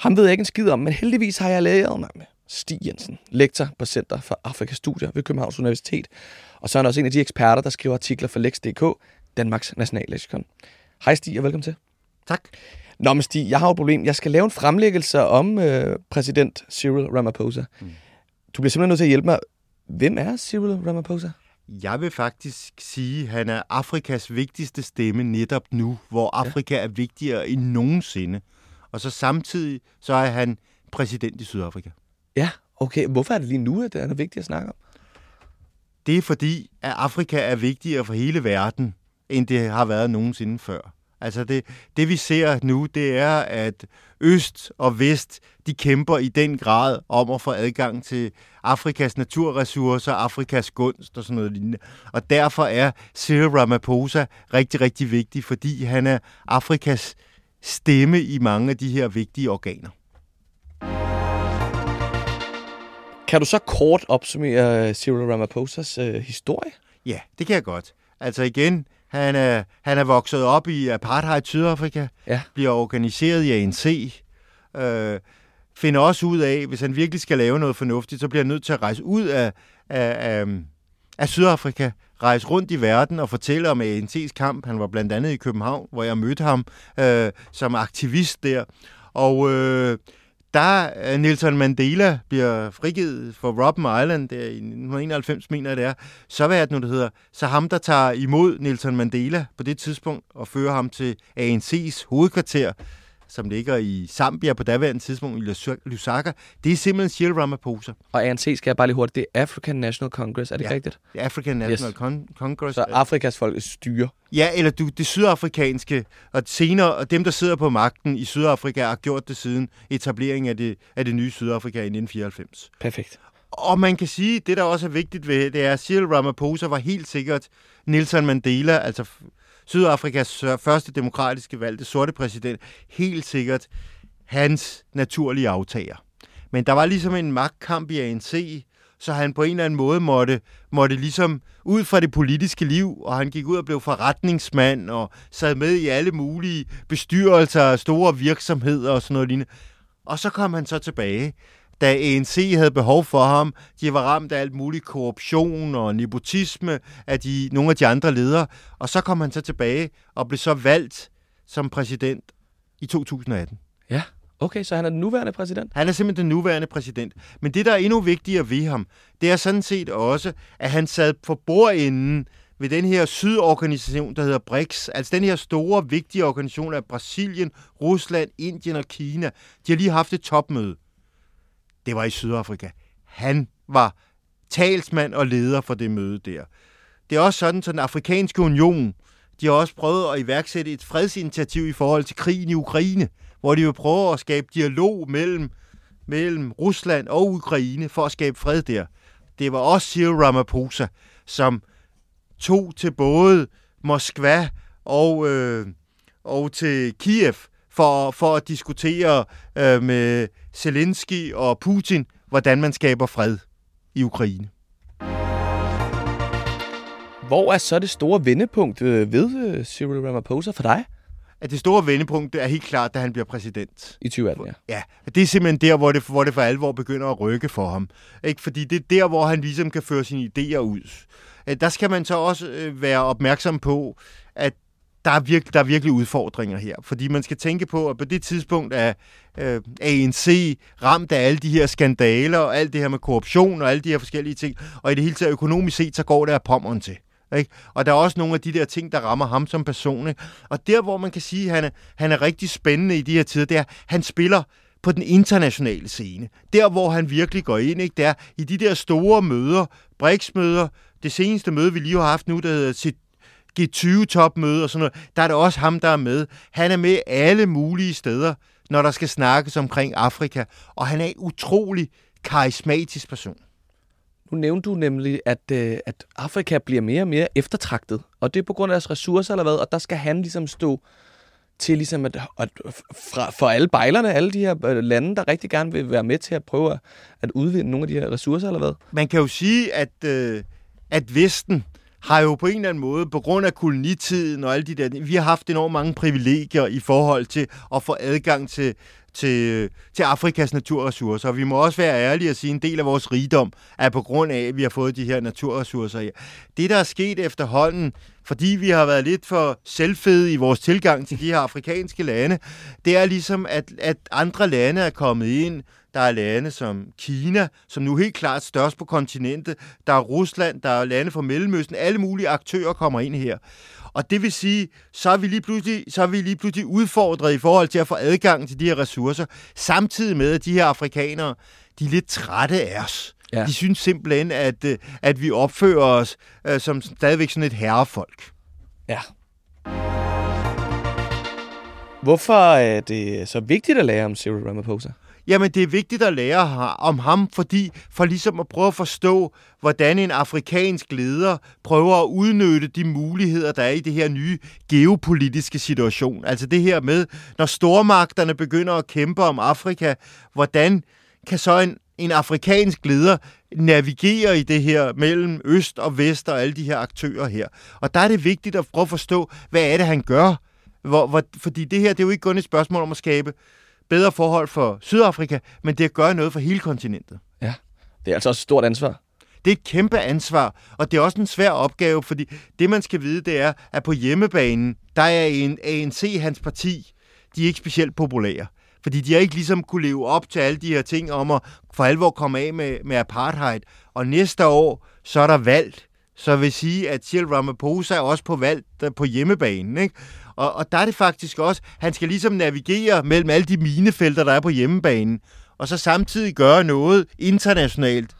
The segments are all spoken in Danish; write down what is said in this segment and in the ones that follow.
Ham ved jeg ikke en skid om, men heldigvis har jeg læret mig med Stig Jensen, lektor på Center for Afrikas Studier ved Københavns Universitet. Og så er han også en af de eksperter, der skriver artikler for Lex.dk, Danmarks nationalleksikon. Hej Stig, og velkommen til. Tak. Nå, men Stig, jeg har et problem. Jeg skal lave en fremlæggelse om øh, præsident Cyril Ramaphosa. Mm. Du bliver simpelthen nødt til at hjælpe mig. Hvem er Cyril Ramaphosa? Jeg vil faktisk sige, at han er Afrikas vigtigste stemme netop nu, hvor Afrika ja. er vigtigere end nogensinde. Og så samtidig så er han præsident i Sydafrika. Ja, okay. Hvorfor er det lige nu, at det er vigtigt at snakke om? Det er fordi, at Afrika er vigtigere for hele verden, end det har været nogensinde før. Altså det, det vi ser nu, det er, at Øst og Vest, de kæmper i den grad om at få adgang til Afrikas naturressourcer, Afrikas gunst og sådan noget lignende. Og derfor er Cyril Ramaphosa rigtig, rigtig vigtig, fordi han er Afrikas stemme i mange af de her vigtige organer. Kan du så kort opsummere Cyril Ramaphosa's øh, historie? Ja, det kan jeg godt. Altså igen, han er, han er vokset op i apartheid Sydafrika, ja. bliver organiseret i ANC, øh, finder også ud af, hvis han virkelig skal lave noget fornuftigt, så bliver han nødt til at rejse ud af, af, af, af Sydafrika, rejse rundt i verden og fortælle om ANC's kamp. Han var blandt andet i København, hvor jeg mødte ham øh, som aktivist der. Og øh, da øh, Nelson Mandela bliver frigivet for Robben Island der i 1991, mener jeg det er, så hvad er det nu, det hedder? Så ham, der tager imod Nelson Mandela på det tidspunkt og fører ham til ANC's hovedkvarter, som ligger i Zambia på daværende tidspunkt i Lusaka, det er simpelthen Cyril Ramaphosa. Og ANC skal jeg bare lige hurtigt, det er African National Congress, er det ja, rigtigt? det er African National yes. Con- Congress. Så Afrikas folk styre. Ja, eller du, det sydafrikanske, og senere, og dem, der sidder på magten i Sydafrika, har gjort det siden etableringen af det, af det nye Sydafrika i 1994. Perfekt. Og man kan sige, det der også er vigtigt ved det er, at Cyril Ramaphosa var helt sikkert Nelson Mandela, altså Sydafrikas første demokratiske valgte sorte præsident, helt sikkert hans naturlige aftager. Men der var ligesom en magtkamp i ANC, så han på en eller anden måde måtte, måtte ligesom ud fra det politiske liv, og han gik ud og blev forretningsmand, og sad med i alle mulige bestyrelser, store virksomheder og sådan noget lignende. Og så kom han så tilbage, da ANC havde behov for ham. De var ramt af alt muligt korruption og nepotisme af de, nogle af de andre ledere. Og så kom han så tilbage og blev så valgt som præsident i 2018. Ja, okay, så han er den nuværende præsident? Han er simpelthen den nuværende præsident. Men det, der er endnu vigtigere ved ham, det er sådan set også, at han sad for bordenden ved den her sydorganisation, der hedder BRICS, altså den her store, vigtige organisation af Brasilien, Rusland, Indien og Kina. De har lige haft et topmøde det var i Sydafrika. Han var talsmand og leder for det møde der. Det er også sådan, at den afrikanske union, de har også prøvet at iværksætte et fredsinitiativ i forhold til krigen i Ukraine, hvor de vil prøve at skabe dialog mellem, mellem Rusland og Ukraine for at skabe fred der. Det var også Cyril Ramaphosa, som tog til både Moskva og, øh, og til Kiev for, for at diskutere øh, med Zelensky og Putin, hvordan man skaber fred i Ukraine. Hvor er så det store vendepunkt øh, ved øh, Cyril Ramaphosa for dig? At det store vendepunkt er helt klart, da han bliver præsident. I 2018, ja. Ja, det er simpelthen der, hvor det, hvor det for alvor begynder at rykke for ham. Ikke? Fordi det er der, hvor han ligesom kan føre sine idéer ud. Øh, der skal man så også være opmærksom på, at der er, virkelig, der er virkelig udfordringer her. Fordi man skal tænke på, at på det tidspunkt er øh, ANC ramt af alle de her skandaler, og alt det her med korruption, og alle de her forskellige ting. Og i det hele taget økonomisk set, så går det af pommeren til. Ikke? Og der er også nogle af de der ting, der rammer ham som person. Ikke? Og der, hvor man kan sige, at han er, han er rigtig spændende i de her tider, det er, at han spiller på den internationale scene. Der, hvor han virkelig går ind, ikke? det er i de der store møder, BRICS-møder, det seneste møde, vi lige har haft nu, der hedder G20-topmøde og sådan noget, der er det også ham, der er med. Han er med alle mulige steder. når der skal snakkes omkring Afrika, og han er en utrolig karismatisk person. Nu nævnte du nemlig, at, øh, at Afrika bliver mere og mere eftertragtet, og det er på grund af deres ressourcer eller hvad, og der skal han ligesom stå til ligesom at, at fra, for alle bejlerne, alle de her øh, lande, der rigtig gerne vil være med til at prøve at, at udvinde nogle af de her ressourcer, eller hvad? Man kan jo sige, at, øh, at Vesten har jo på en eller anden måde, på grund af kolonitiden og alle de der, vi har haft enormt mange privilegier i forhold til at få adgang til, til, til Afrikas naturressourcer. Og vi må også være ærlige og sige, at en del af vores rigdom er på grund af, at vi har fået de her naturressourcer. Ja. Det, der er sket efterhånden, fordi vi har været lidt for selvfede i vores tilgang til de her afrikanske lande, det er ligesom, at, at andre lande er kommet ind. Der er lande som Kina, som nu helt klart størst på kontinentet. Der er Rusland, der er lande fra Mellemøsten. Alle mulige aktører kommer ind her. Og det vil sige, så er vi lige pludselig, så er vi lige pludselig udfordret i forhold til at få adgang til de her ressourcer, samtidig med, at de her afrikanere, de er lidt trætte af os. Ja. De synes simpelthen, at, øh, at vi opfører os uh, som stadigvæk sådan et herrefolk. Ja. Hvorfor er det så vigtigt at lære om Cyril Ramaphosa? Jamen, det er vigtigt at lære om ham, fordi for ligesom at prøve at forstå, hvordan en afrikansk leder prøver at udnytte de muligheder, der er i det her nye geopolitiske situation. Altså det her med, når stormagterne begynder at kæmpe om Afrika, hvordan kan så en, en afrikansk leder navigere i det her mellem øst og vest og alle de her aktører her. Og der er det vigtigt at prøve at forstå, hvad er det, han gør? Hvor, hvor, fordi det her, det er jo ikke kun et spørgsmål om at skabe bedre forhold for Sydafrika, men det gør noget for hele kontinentet. Ja, det er altså også et stort ansvar. Det er et kæmpe ansvar, og det er også en svær opgave, fordi det, man skal vide, det er, at på hjemmebanen, der er en ANC, hans parti, de er ikke specielt populære. Fordi de har ikke ligesom kunne leve op til alle de her ting om at for alvor komme af med, med apartheid. Og næste år, så er der valg. Så vil sige, at Cyril Ramaphosa er også på valg på hjemmebanen. Ikke? Og, og der er det faktisk også, han skal ligesom navigere mellem alle de minefelter, der er på hjemmebanen, og så samtidig gøre noget internationalt,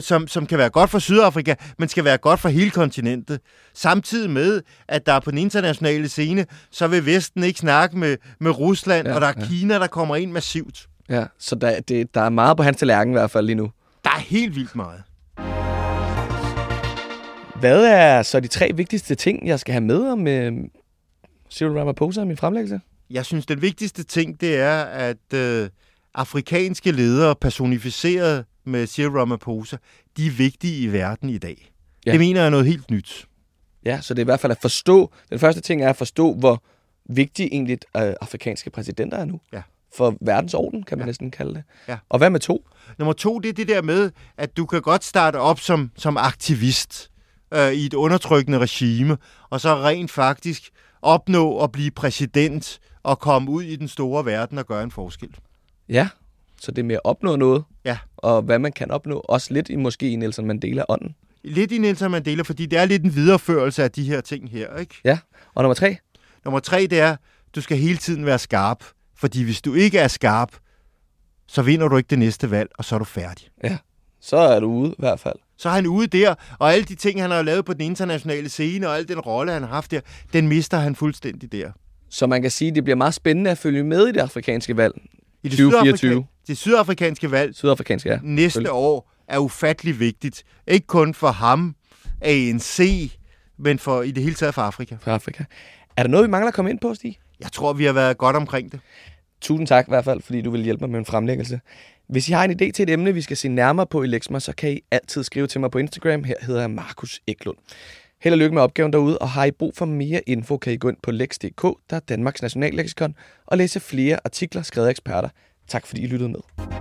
som, som kan være godt for Sydafrika, men skal være godt for hele kontinentet. Samtidig med, at der er på den internationale scene, så vil Vesten ikke snakke med, med Rusland, ja, og der er ja. Kina, der kommer ind massivt. Ja, så der, det, der er meget på hans tallerken i hvert fald lige nu. Der er helt vildt meget. Hvad er så de tre vigtigste ting, jeg skal have med om, øh, Cyril Ramaphosa i min fremlæggelse? Jeg synes, den vigtigste ting, det er, at øh, afrikanske ledere personificeret med Cyril Ramaphosa, de er vigtige i verden i dag. Ja. Det mener jeg er noget helt nyt. Ja, så det er i hvert fald at forstå, den første ting er at forstå, hvor vigtige egentlig øh, afrikanske præsidenter er nu. Ja. For verdensorden, kan man ja. næsten kalde det. Ja. Og hvad med to? Nummer to, det er det der med, at du kan godt starte op som, som aktivist øh, i et undertrykkende regime, og så rent faktisk opnå at blive præsident og komme ud i den store verden og gøre en forskel. Ja, så det er med at opnå noget, ja. og hvad man kan opnå, også lidt i måske i Nelson Mandela-ånden. Lidt i Nelson Mandela, fordi det er lidt en videreførelse af de her ting her, ikke? Ja, og nummer tre? Nummer tre, det er, du skal hele tiden være skarp, fordi hvis du ikke er skarp, så vinder du ikke det næste valg, og så er du færdig. Ja, så er du ude i hvert fald så er han ude der, og alle de ting, han har lavet på den internationale scene, og al den rolle, han har haft der, den mister han fuldstændig der. Så man kan sige, at det bliver meget spændende at følge med i det afrikanske valg i det 2024. Sydafrika, det sydafrikanske valg sydafrikanske, ja. næste år er ufattelig vigtigt. Ikke kun for ham, ANC, men for i det hele taget for Afrika. For Afrika. Er der noget, vi mangler at komme ind på, Stig? Jeg tror, vi har været godt omkring det. Tusind tak i hvert fald, fordi du vil hjælpe mig med en fremlæggelse. Hvis I har en idé til et emne, vi skal se nærmere på i Lexma, så kan I altid skrive til mig på Instagram. Her hedder jeg Markus Eklund. Held og lykke med opgaven derude, og har I brug for mere info, kan I gå ind på lex.dk, der er Danmarks nationalleksikon, og læse flere artikler skrevet af eksperter. Tak fordi I lyttede med.